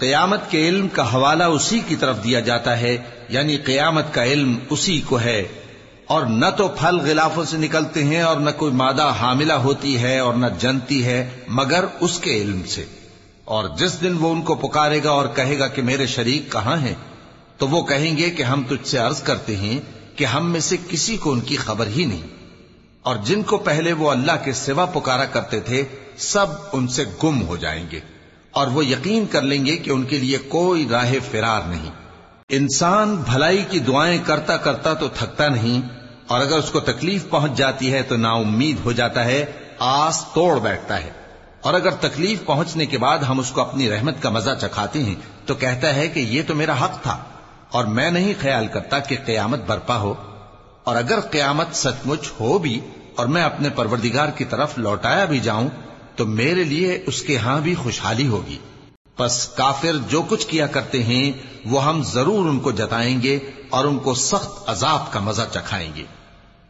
قیامت کے علم کا حوالہ اسی کی طرف دیا جاتا ہے یعنی قیامت کا علم اسی کو ہے۔ اور نہ تو پھل غلافوں سے نکلتے ہیں اور نہ کوئی مادہ حاملہ ہوتی ہے اور نہ جنتی ہے، مگر اس کے علم سے۔ اور جس دن وہ ان کو پکارے گا اور کہے گا کہ میرے شریک کہاں ہیں، تو وہ کہیں گے کہ ہم تجھ سے عرض کرتے ہیں کہ ہم میں سے کسی کو ان کی خبر ہی نہیں۔ اور جن کو پہلے وہ اللہ کے سوا پکارا کرتے تھے، سب ان سے گم ہو جائیں گے۔ اور وہ یقین کر لیں گے کہ ان کے لیے کوئی راہ فرار نہیں۔ انسان بھلائی کی دعائیں کرتا کرتا تو تھکتا نہیں، اور اگر اس کو تکلیف پہنچ جاتی ہے تو نا امید ہو جاتا ہے، آس توڑ بیٹھتا ہے۔ اور اگر تکلیف پہنچنے کے بعد ہم اس کو اپنی رحمت کا مزہ چکھاتے ہیں، تو کہتا ہے کہ یہ تو میرا حق تھا، اور میں نہیں خیال کرتا کہ قیامت برپا ہو۔ اور اگر قیامت سچ مچ ہو بھی، اور میں اپنے پروردگار کی طرف لوٹایا بھی جاؤں تو میرے لیے اس کے ہاں بھی خوشحالی ہوگی۔ پس کافر جو کچھ کیا کرتے ہیں، وہ ہم ضرور ان کو جتائیں گے اور ان کو سخت عذاب کا مزہ چکھائیں گے۔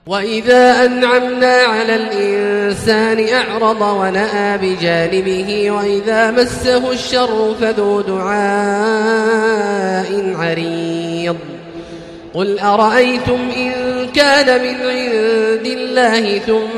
وَإِذَا أَنْعَمْنَا عَلَى الْإِنسَانِ أَعْرَضَ وَنَأَى بِجَانِبِهِ وَإِذَا مَسَّهُ الشَّرُّ فَذُو دُعَاءٍ عَرِيضٍ قل أرأيتم إن كان من عند الله ثم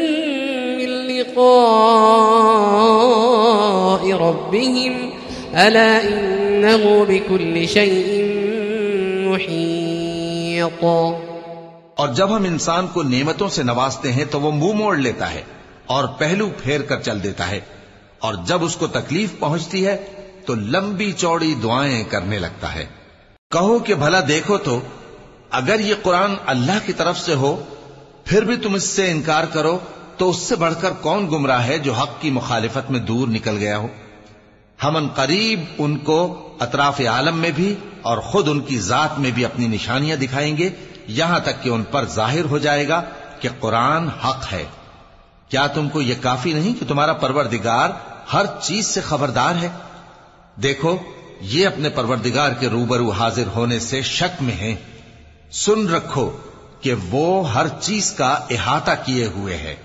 لقاء ربهم ألا إنه بكل شيء محيط اور جب ہم انسان کو نعمتوں سے نوازتے ہیں تو وہ منہ موڑ لیتا ہے اور پہلو پھیر کر چل دیتا ہے اور جب اس کو تکلیف پہنچتی ہے تو لمبی چوڑی دعائیں کرنے لگتا ہے۔ کہو کہ بھلا دیکھو تو اگر یہ قرآن اللہ کی طرف سے ہو، پھر بھی تم اس سے انکار کرو تو اس سے بڑھ کر کون گمراہ ہے جو حق کی مخالفت میں دور نکل گیا ہو؟ ہم ان قریب ان کو اطراف عالم میں بھی اور خود ان کی ذات میں بھی اپنی نشانیاں دکھائیں گے، یہاں تک کہ ان پر ظاہر ہو جائے گا کہ قرآن حق ہے۔ کیا تم کو یہ کافی نہیں کہ تمہارا پروردگار ہر چیز سے خبردار ہے؟ دیکھو، یہ اپنے پروردگار کے روبرو حاضر ہونے سے شک میں ہیں۔ سن رکھو کہ وہ ہر چیز کا احاطہ کیے ہوئے ہے۔